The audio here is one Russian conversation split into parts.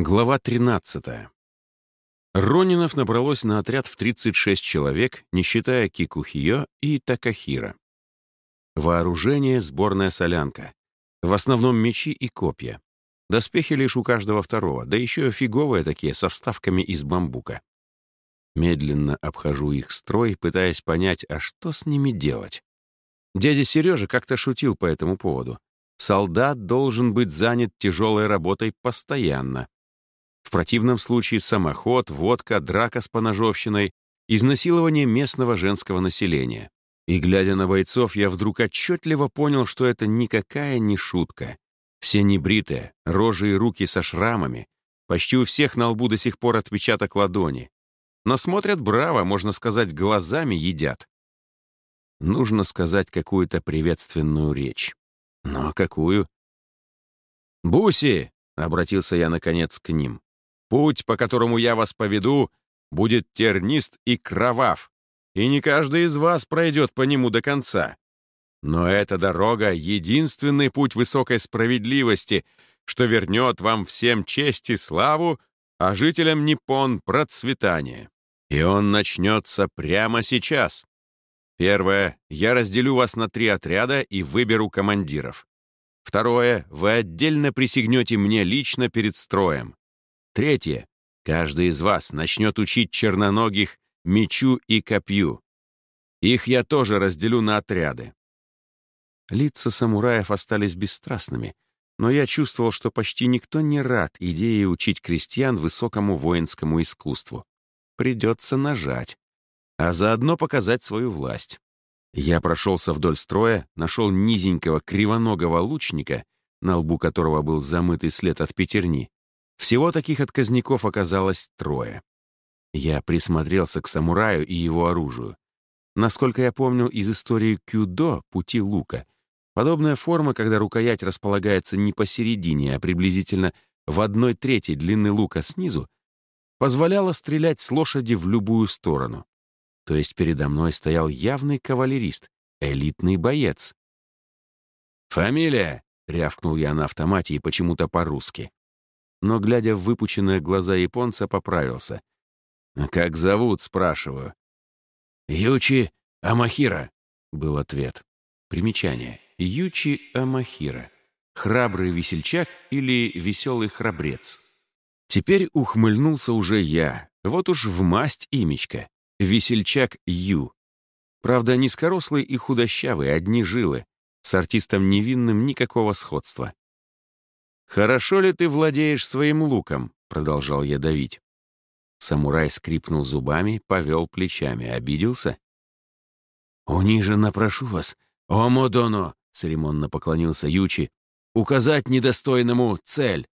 Глава 13. Ронинов набралось на отряд в 36 человек, не считая Кикухио и Такахира. Вооружение — сборная солянка. В основном мечи и копья. Доспехи лишь у каждого второго, да еще фиговые такие, со вставками из бамбука. Медленно обхожу их строй, пытаясь понять, а что с ними делать. Дядя Сережа как-то шутил по этому поводу. Солдат должен быть занят тяжелой работой постоянно. В противном случае самоход, водка, драка с поножовщиной, изнасилование местного женского населения. И, глядя на бойцов, я вдруг отчетливо понял, что это никакая не шутка. Все небритые, рожи и руки со шрамами. Почти у всех на лбу до сих пор отпечаток ладони. Но смотрят браво, можно сказать, глазами едят. Нужно сказать какую-то приветственную речь. Но какую? «Буси!» — обратился я, наконец, к ним. «Путь, по которому я вас поведу, будет тернист и кровав, и не каждый из вас пройдет по нему до конца. Но эта дорога — единственный путь высокой справедливости, что вернет вам всем честь и славу, а жителям Ниппон — процветание. И он начнется прямо сейчас. Первое. Я разделю вас на три отряда и выберу командиров. Второе. Вы отдельно присягнете мне лично перед строем. Третье. Каждый из вас начнет учить черноногих мечу и копью. Их я тоже разделю на отряды. Лица самураев остались бесстрастными, но я чувствовал, что почти никто не рад идее учить крестьян высокому воинскому искусству. Придется нажать а заодно показать свою власть. Я прошелся вдоль строя, нашел низенького кривоногого лучника, на лбу которого был замытый след от пятерни. Всего таких отказников оказалось трое. Я присмотрелся к самураю и его оружию. Насколько я помнил из истории кюдо, пути лука, подобная форма, когда рукоять располагается не посередине, а приблизительно в одной трети длины лука снизу, позволяла стрелять с лошади в любую сторону. То есть передо мной стоял явный кавалерист, элитный боец. «Фамилия!» — рявкнул я на автомате и почему-то по-русски. Но, глядя в выпученные глаза японца, поправился. «Как зовут?» — спрашиваю. «Ючи Амахира», — был ответ. Примечание. Ючи Амахира. Храбрый весельчак или веселый храбрец. Теперь ухмыльнулся уже я. Вот уж в масть имечка. Весельчак Ю. Правда, низкорослый и худощавый, одни жилы. С артистом невинным никакого сходства. «Хорошо ли ты владеешь своим луком?» — продолжал я давить. Самурай скрипнул зубами, повел плечами. Обиделся? «Униженно прошу вас, о Модоно!» — церемонно поклонился Ючи. «Указать недостойному цель!»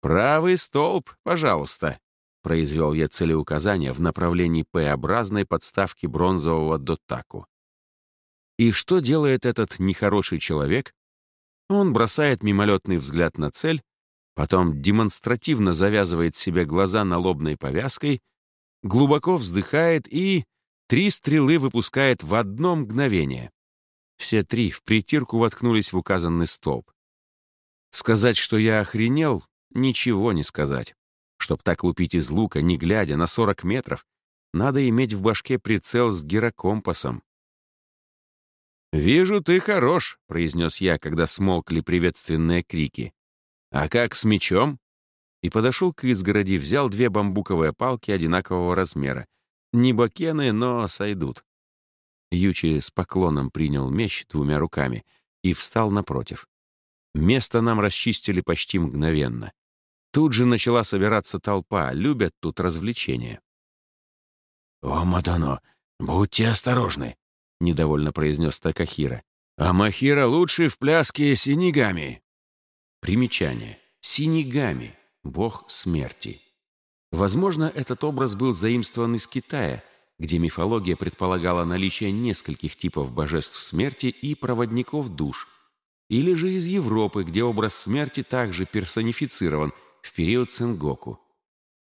«Правый столб, пожалуйста», произвел я целеуказание в направлении П-образной подставки бронзового дотаку. И что делает этот нехороший человек? Он бросает мимолетный взгляд на цель, потом демонстративно завязывает себе глаза налобной повязкой, глубоко вздыхает и три стрелы выпускает в одно мгновение. Все три в притирку воткнулись в указанный столб. Сказать, что я охренел, ничего не сказать. Чтоб так лупить из лука, не глядя, на 40 метров, надо иметь в башке прицел с гирокомпасом. «Вижу, ты хорош», — произнес я, когда смолкли приветственные крики. «А как с мечом?» И подошел к изгороди, взял две бамбуковые палки одинакового размера. Не бакены, но сойдут. Ючи с поклоном принял меч двумя руками и встал напротив. Место нам расчистили почти мгновенно. Тут же начала собираться толпа, любят тут развлечения. «О, Мадано, будьте осторожны», — недовольно произнес Такахира. «А Махира лучший в пляске синигами». Примечание. Синигами — бог смерти. Возможно, этот образ был заимствован из Китая, где мифология предполагала наличие нескольких типов божеств смерти и проводников душ, или же из Европы, где образ смерти также персонифицирован в период Сенгоку.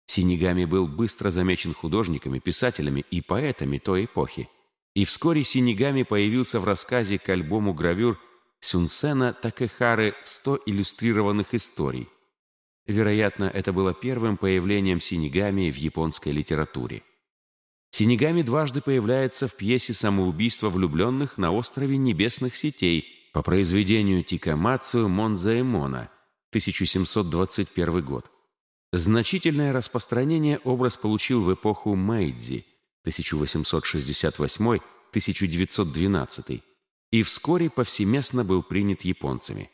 Синигами был быстро замечен художниками, писателями и поэтами той эпохи. И вскоре Синигами появился в рассказе к альбому гравюр Сюнсена Такехары «100 иллюстрированных историй». Вероятно, это было первым появлением синегами в японской литературе. Синегами дважды появляется в пьесе «Самоубийство влюбленных» на острове Небесных Сетей по произведению Тикамацу Монзаэмона, 1721 год. Значительное распространение образ получил в эпоху Мэйдзи, 1868-1912, и вскоре повсеместно был принят японцами.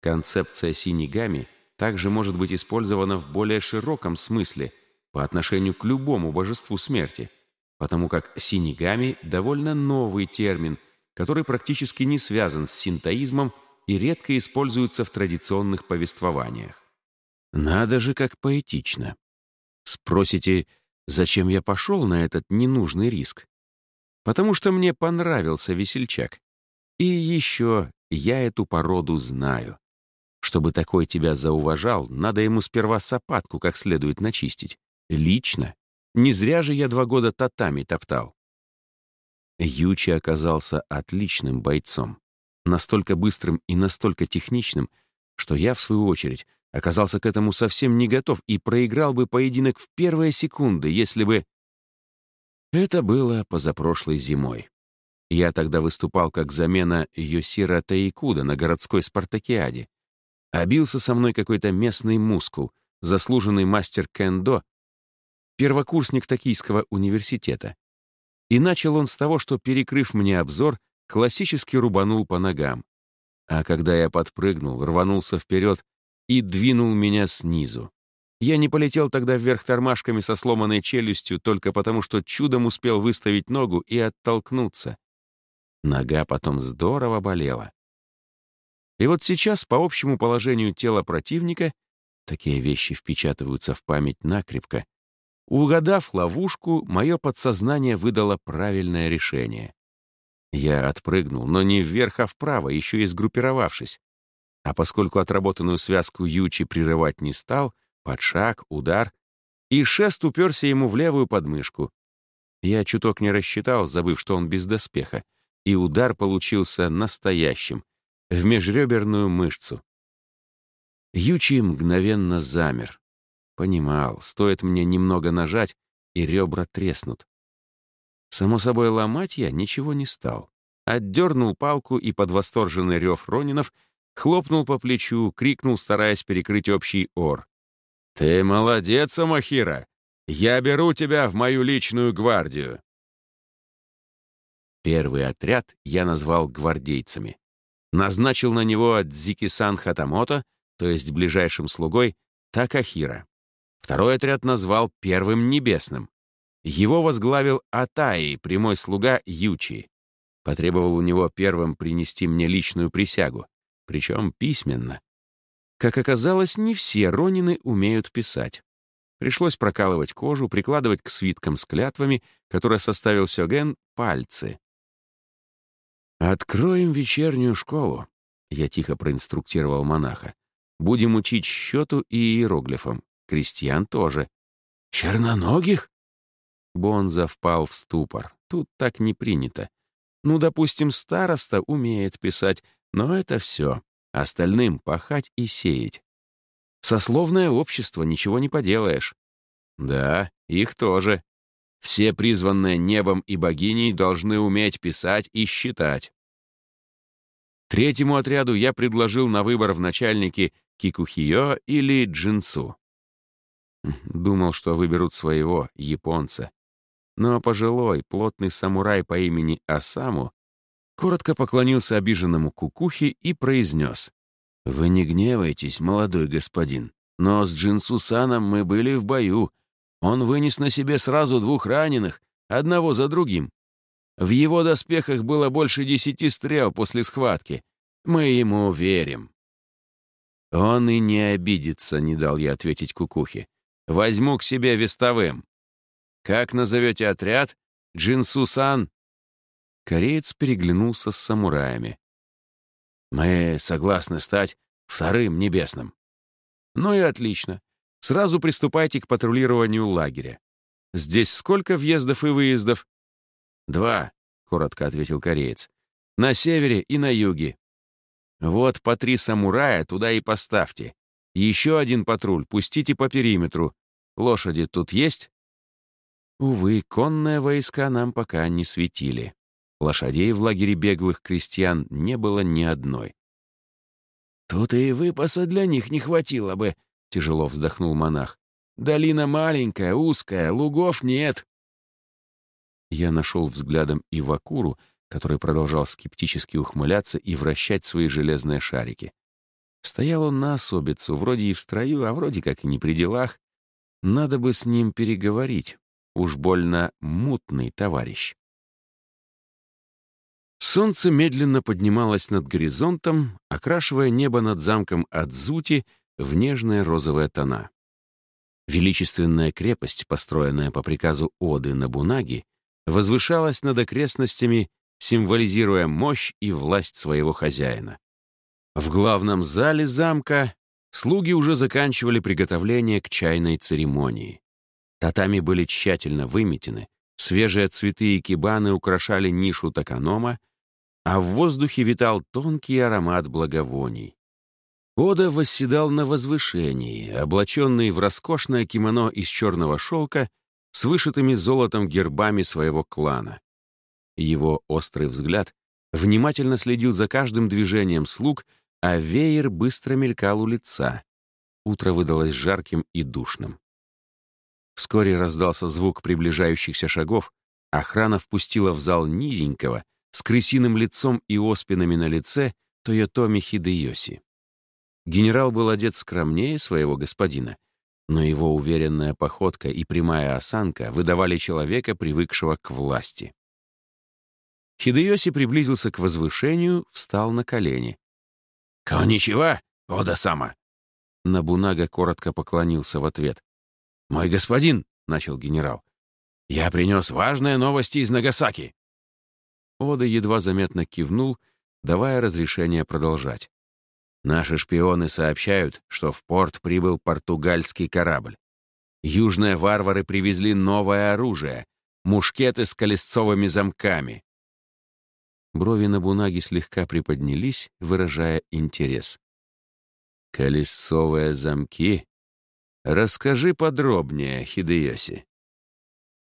Концепция синегами также может быть использована в более широком смысле по отношению к любому божеству смерти, потому как синегами – довольно новый термин, который практически не связан с синтоизмом и редко используется в традиционных повествованиях. Надо же, как поэтично. Спросите, зачем я пошел на этот ненужный риск? Потому что мне понравился весельчак. И еще я эту породу знаю. Чтобы такой тебя зауважал, надо ему сперва сапатку как следует начистить. Лично. Не зря же я два года татами топтал. Ючи оказался отличным бойцом. Настолько быстрым и настолько техничным, что я, в свою очередь, оказался к этому совсем не готов и проиграл бы поединок в первые секунды, если бы... Это было позапрошлой зимой. Я тогда выступал как замена Йосира Таикуда на городской спартакиаде. Обился со мной какой-то местный мускул, заслуженный мастер кендо, первокурсник Токийского университета. И начал он с того, что, перекрыв мне обзор, классически рубанул по ногам. А когда я подпрыгнул, рванулся вперед и двинул меня снизу. Я не полетел тогда вверх тормашками со сломанной челюстью только потому, что чудом успел выставить ногу и оттолкнуться. Нога потом здорово болела. И вот сейчас, по общему положению тела противника, такие вещи впечатываются в память накрепко, угадав ловушку, мое подсознание выдало правильное решение. Я отпрыгнул, но не вверх, а вправо, еще и сгруппировавшись. А поскольку отработанную связку Ючи прерывать не стал, под шаг, удар, и шест уперся ему в левую подмышку. Я чуток не рассчитал, забыв, что он без доспеха, и удар получился настоящим, в межреберную мышцу. Ючи мгновенно замер. Понимал, стоит мне немного нажать, и ребра треснут. Само собой, ломать я ничего не стал. Отдернул палку и под восторженный рев Ронинов хлопнул по плечу, крикнул, стараясь перекрыть общий ор. «Ты молодец, Амахира! Я беру тебя в мою личную гвардию!» Первый отряд я назвал гвардейцами. Назначил на него Дзики-сан Хатамото, то есть ближайшим слугой, Такахира. Второй отряд назвал Первым Небесным. Его возглавил Атаи, прямой слуга Ючи. Потребовал у него первым принести мне личную присягу, причем письменно. Как оказалось, не все ронины умеют писать. Пришлось прокалывать кожу, прикладывать к свиткам с клятвами, которые составил Сёген, пальцы. «Откроем вечернюю школу», — я тихо проинструктировал монаха. «Будем учить счету и иероглифам. Крестьян тоже». «Черноногих?» Бонза впал в ступор. Тут так не принято. Ну, допустим, староста умеет писать, но это все. Остальным пахать и сеять. Сословное общество, ничего не поделаешь. Да, их тоже. Все призванные небом и богиней должны уметь писать и считать. Третьему отряду я предложил на выбор в начальнике Кикухио или Джинсу. Думал, что выберут своего, японца. Но пожилой, плотный самурай по имени Асаму коротко поклонился обиженному кукухе и произнес. «Вы не гневайтесь, молодой господин, но с Джинсусаном мы были в бою, он вынес на себе сразу двух раненых, одного за другим. В его доспехах было больше десяти стрел после схватки. Мы ему верим. Он и не обидится, не дал я ответить кукухе. Возьму к себе вестовым. Как назовете отряд? Джинсусан? Кореец переглянулся с самураями. Мы согласны стать вторым небесным. Ну и отлично. Сразу приступайте к патрулированию лагеря. Здесь сколько въездов и выездов? Два, коротко ответил кореец. На севере и на юге. Вот по три самурая туда и поставьте. Еще один патруль, пустите по периметру. Лошади тут есть?» Увы, конные войска нам пока не светили. Лошадей в лагере беглых крестьян не было ни одной. «Тут и выпаса для них не хватило бы», — тяжело вздохнул монах. «Долина маленькая, узкая, лугов нет». Я нашел взглядом Ивакуру, который продолжал скептически ухмыляться и вращать свои железные шарики. Стоял он на особицу, вроде и в строю, а вроде как и не при делах. Надо бы с ним переговорить. Уж больно мутный товарищ. Солнце медленно поднималось над горизонтом, окрашивая небо над замком Адзути в нежные розовые тона. Величественная крепость, построенная по приказу Оды Набунаги, возвышалась над окрестностями, символизируя мощь и власть своего хозяина. В главном зале замка слуги уже заканчивали приготовление к чайной церемонии. Татами были тщательно выметены, свежие цветы и кибаны украшали нишу токанома, а в воздухе витал тонкий аромат благовоний. Ода восседал на возвышении, облаченный в роскошное кимоно из черного шелка с вышитыми золотом гербами своего клана. Его острый взгляд внимательно следил за каждым движением слуг, а веер быстро мелькал у лица. Утро выдалось жарким и душным. Вскоре раздался звук приближающихся шагов, охрана впустила в зал низенького, с крысиным лицом и оспинами на лице Тойотоми Хидеоси. Генерал был одет скромнее своего господина, но его уверенная походка и прямая осанка выдавали человека, привыкшего к власти. Хидеоси приблизился к возвышению, встал на колени. «Коничева, Ода-сама!» Набунага коротко поклонился в ответ. «Мой господин», — начал генерал, — «я принес важные новости из Нагасаки». Ода едва заметно кивнул, давая разрешение продолжать. «Наши шпионы сообщают, что в порт прибыл португальский корабль. Южные варвары привезли новое оружие — мушкеты с колесцовыми замками». Брови на бунаге слегка приподнялись, выражая интерес. «Колесцовые замки?» «Расскажи подробнее, Хидеоси».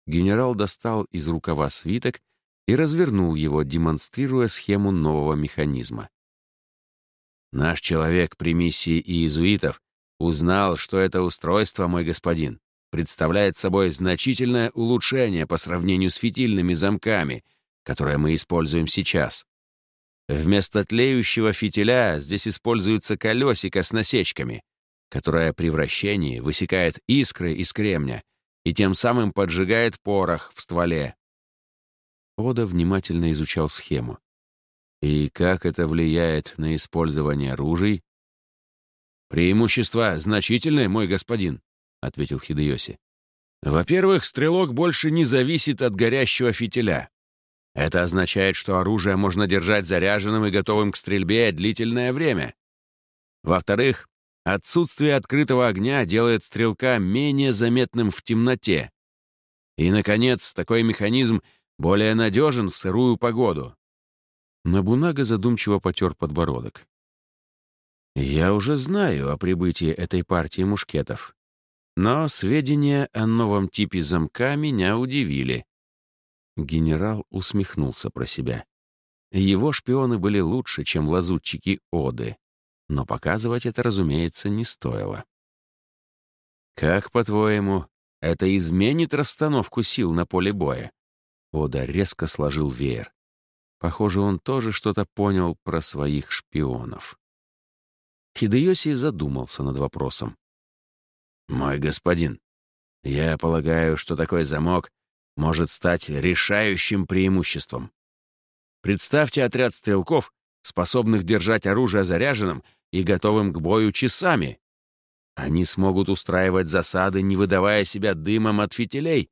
Генерал достал из рукава свиток и развернул его, демонстрируя схему нового механизма. «Наш человек при миссии иезуитов узнал, что это устройство, мой господин, представляет собой значительное улучшение по сравнению с фитильными замками, которые мы используем сейчас. Вместо тлеющего фитиля здесь используется колесико с насечками, которая при вращении высекает искры из кремня и тем самым поджигает порох в стволе. Ода внимательно изучал схему. И как это влияет на использование ружей? «Преимущества значительные, мой господин», — ответил Хидеоси. «Во-первых, стрелок больше не зависит от горящего фитиля. Это означает, что оружие можно держать заряженным и готовым к стрельбе длительное время. Во-вторых, Отсутствие открытого огня делает стрелка менее заметным в темноте. И, наконец, такой механизм более надежен в сырую погоду. Набунага задумчиво потер подбородок. «Я уже знаю о прибытии этой партии мушкетов. Но сведения о новом типе замка меня удивили». Генерал усмехнулся про себя. Его шпионы были лучше, чем лазутчики Оды но показывать это, разумеется, не стоило. «Как, по-твоему, это изменит расстановку сил на поле боя?» Ода резко сложил веер. Похоже, он тоже что-то понял про своих шпионов. Хидеоси задумался над вопросом. «Мой господин, я полагаю, что такой замок может стать решающим преимуществом. Представьте отряд стрелков, способных держать оружие заряженным и готовым к бою часами. Они смогут устраивать засады, не выдавая себя дымом от фитилей.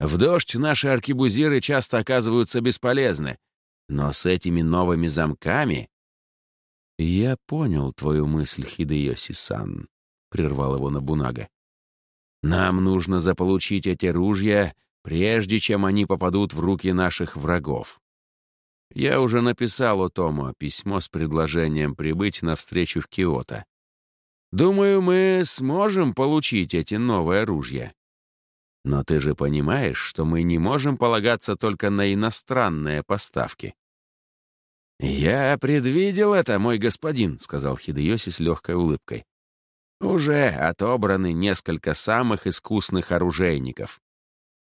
В дождь наши аркебузиры часто оказываются бесполезны, но с этими новыми замками... «Я понял твою мысль, Хидеоси-сан», — прервал его Набунага. «Нам нужно заполучить эти ружья, прежде чем они попадут в руки наших врагов. Я уже написал Отому письмо с предложением прибыть на встречу в Киото. Думаю, мы сможем получить эти новые ружья. Но ты же понимаешь, что мы не можем полагаться только на иностранные поставки. «Я предвидел это, мой господин», — сказал Хидеоси с легкой улыбкой. «Уже отобраны несколько самых искусных оружейников.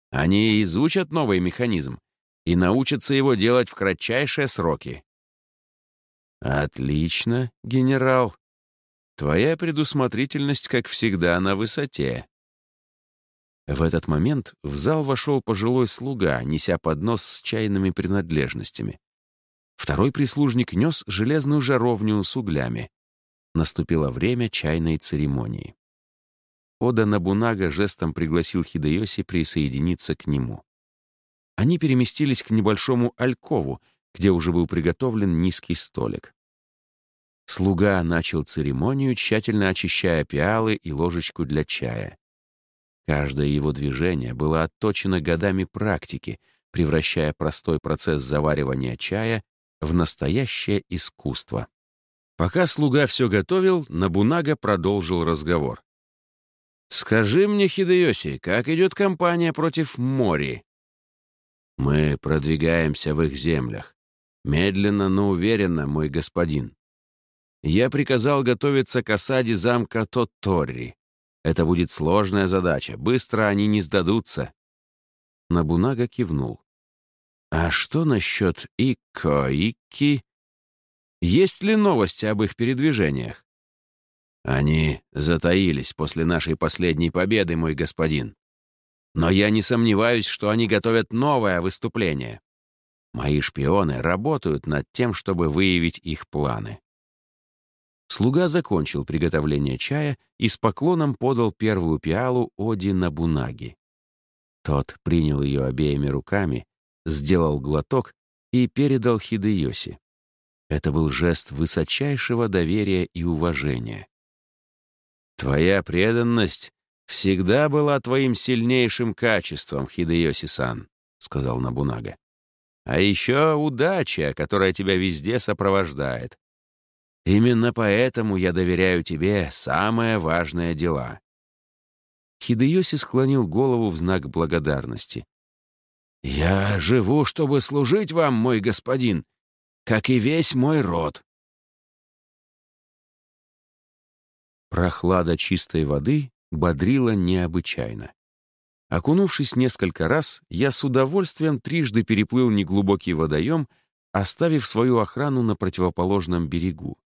Они изучат новый механизм и научатся его делать в кратчайшие сроки». «Отлично, генерал. Твоя предусмотрительность, как всегда, на высоте». В этот момент в зал вошел пожилой слуга, неся поднос с чайными принадлежностями. Второй прислужник нес железную жаровню с углями. Наступило время чайной церемонии. Ода Набунага жестом пригласил Хидеоси присоединиться к нему. Они переместились к небольшому алькову, где уже был приготовлен низкий столик. Слуга начал церемонию, тщательно очищая пиалы и ложечку для чая. Каждое его движение было отточено годами практики, превращая простой процесс заваривания чая в настоящее искусство. Пока слуга все готовил, Набунага продолжил разговор. «Скажи мне, Хидеоси, как идет кампания против Мори?» «Мы продвигаемся в их землях. Медленно, но уверенно, мой господин. Я приказал готовиться к осаде замка Тотторри. Это будет сложная задача. Быстро они не сдадутся». Набунага кивнул. А что насчет Икко, Икки? Есть ли новости об их передвижениях? Они затаились после нашей последней победы, мой господин. Но я не сомневаюсь, что они готовят новое выступление. Мои шпионы работают над тем, чтобы выявить их планы. Слуга закончил приготовление чая и с поклоном подал первую пиалу Оди Набунаги. Тот принял ее обеими руками сделал глоток и передал Хидеоси. Это был жест высочайшего доверия и уважения. «Твоя преданность всегда была твоим сильнейшим качеством, Хидеоси-сан», — сказал Набунага. «А еще удача, которая тебя везде сопровождает. Именно поэтому я доверяю тебе самые важные дела». Хидеоси склонил голову в знак благодарности. «Я живу, чтобы служить вам, мой господин, как и весь мой род». Прохлада чистой воды бодрила необычайно. Окунувшись несколько раз, я с удовольствием трижды переплыл неглубокий водоем, оставив свою охрану на противоположном берегу.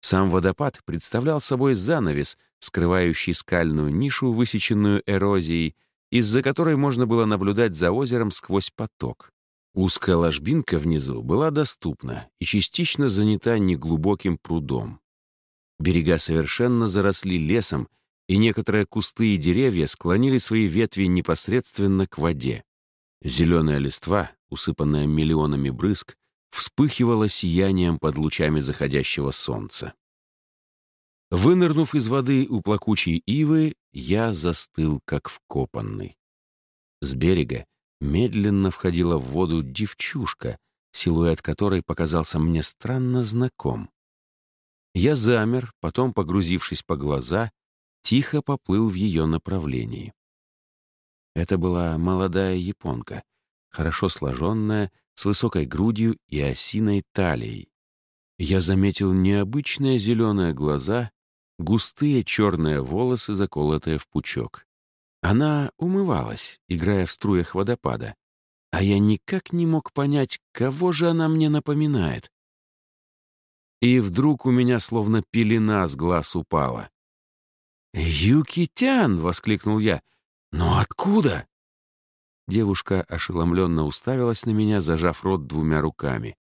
Сам водопад представлял собой занавес, скрывающий скальную нишу, высеченную эрозией, из-за которой можно было наблюдать за озером сквозь поток. Узкая ложбинка внизу была доступна и частично занята неглубоким прудом. Берега совершенно заросли лесом, и некоторые кусты и деревья склонили свои ветви непосредственно к воде. Зеленая листва, усыпанная миллионами брызг, вспыхивала сиянием под лучами заходящего солнца. Вынырнув из воды у плакучей ивы, я застыл, как вкопанный. С берега медленно входила в воду девчушка, силуэт которой показался мне странно знаком. Я замер, потом, погрузившись по глаза, тихо поплыл в ее направлении. Это была молодая японка, хорошо сложенная, с высокой грудью и осиной талией. Я заметил необычные зеленые глаза густые черные волосы, заколотые в пучок. Она умывалась, играя в струях водопада, а я никак не мог понять, кого же она мне напоминает. И вдруг у меня словно пелена с глаз упала. «Юкитян!» — воскликнул я. «Но откуда?» Девушка ошеломленно уставилась на меня, зажав рот двумя руками.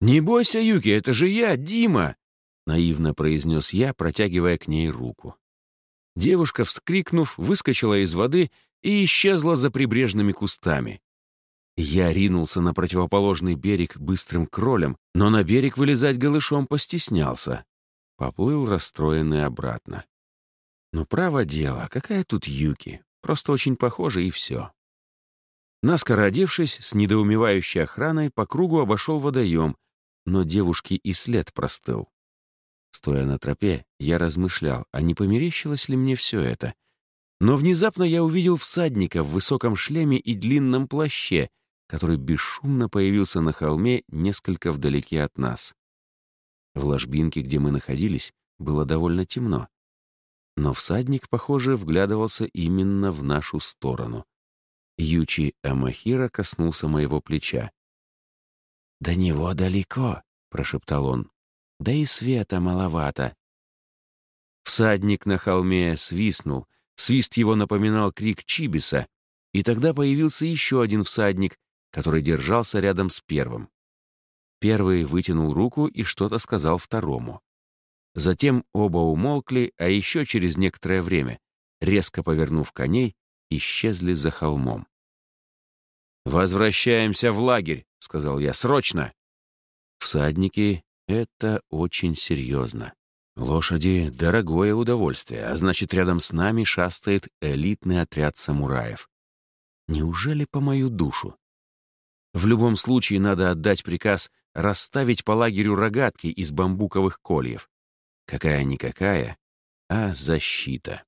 «Не бойся, Юки, это же я, Дима!» — наивно произнес я, протягивая к ней руку. Девушка, вскрикнув, выскочила из воды и исчезла за прибрежными кустами. Я ринулся на противоположный берег быстрым кролем, но на берег вылезать голышом постеснялся. Поплыл расстроенный обратно. Но право дело, какая тут Юки, просто очень похожа и все. Наскоро одевшись, с недоумевающей охраной по кругу обошел водоем, но девушки и след простыл. Стоя на тропе, я размышлял, а не померещилось ли мне все это. Но внезапно я увидел всадника в высоком шлеме и длинном плаще, который бесшумно появился на холме несколько вдалеке от нас. В ложбинке, где мы находились, было довольно темно. Но всадник, похоже, вглядывался именно в нашу сторону. Ючи Амахира коснулся моего плеча. «До него далеко», — прошептал он. «Да и света маловато». Всадник на холме свистнул. Свист его напоминал крик Чибиса, и тогда появился еще один всадник, который держался рядом с первым. Первый вытянул руку и что-то сказал второму. Затем оба умолкли, а еще через некоторое время, резко повернув коней, исчезли за холмом. «Возвращаемся в лагерь», — сказал я, — «срочно!» Всадники — это очень серьезно. Лошади — дорогое удовольствие, а значит, рядом с нами шастает элитный отряд самураев. Неужели по мою душу? В любом случае надо отдать приказ расставить по лагерю рогатки из бамбуковых кольев. Какая-никакая, а защита.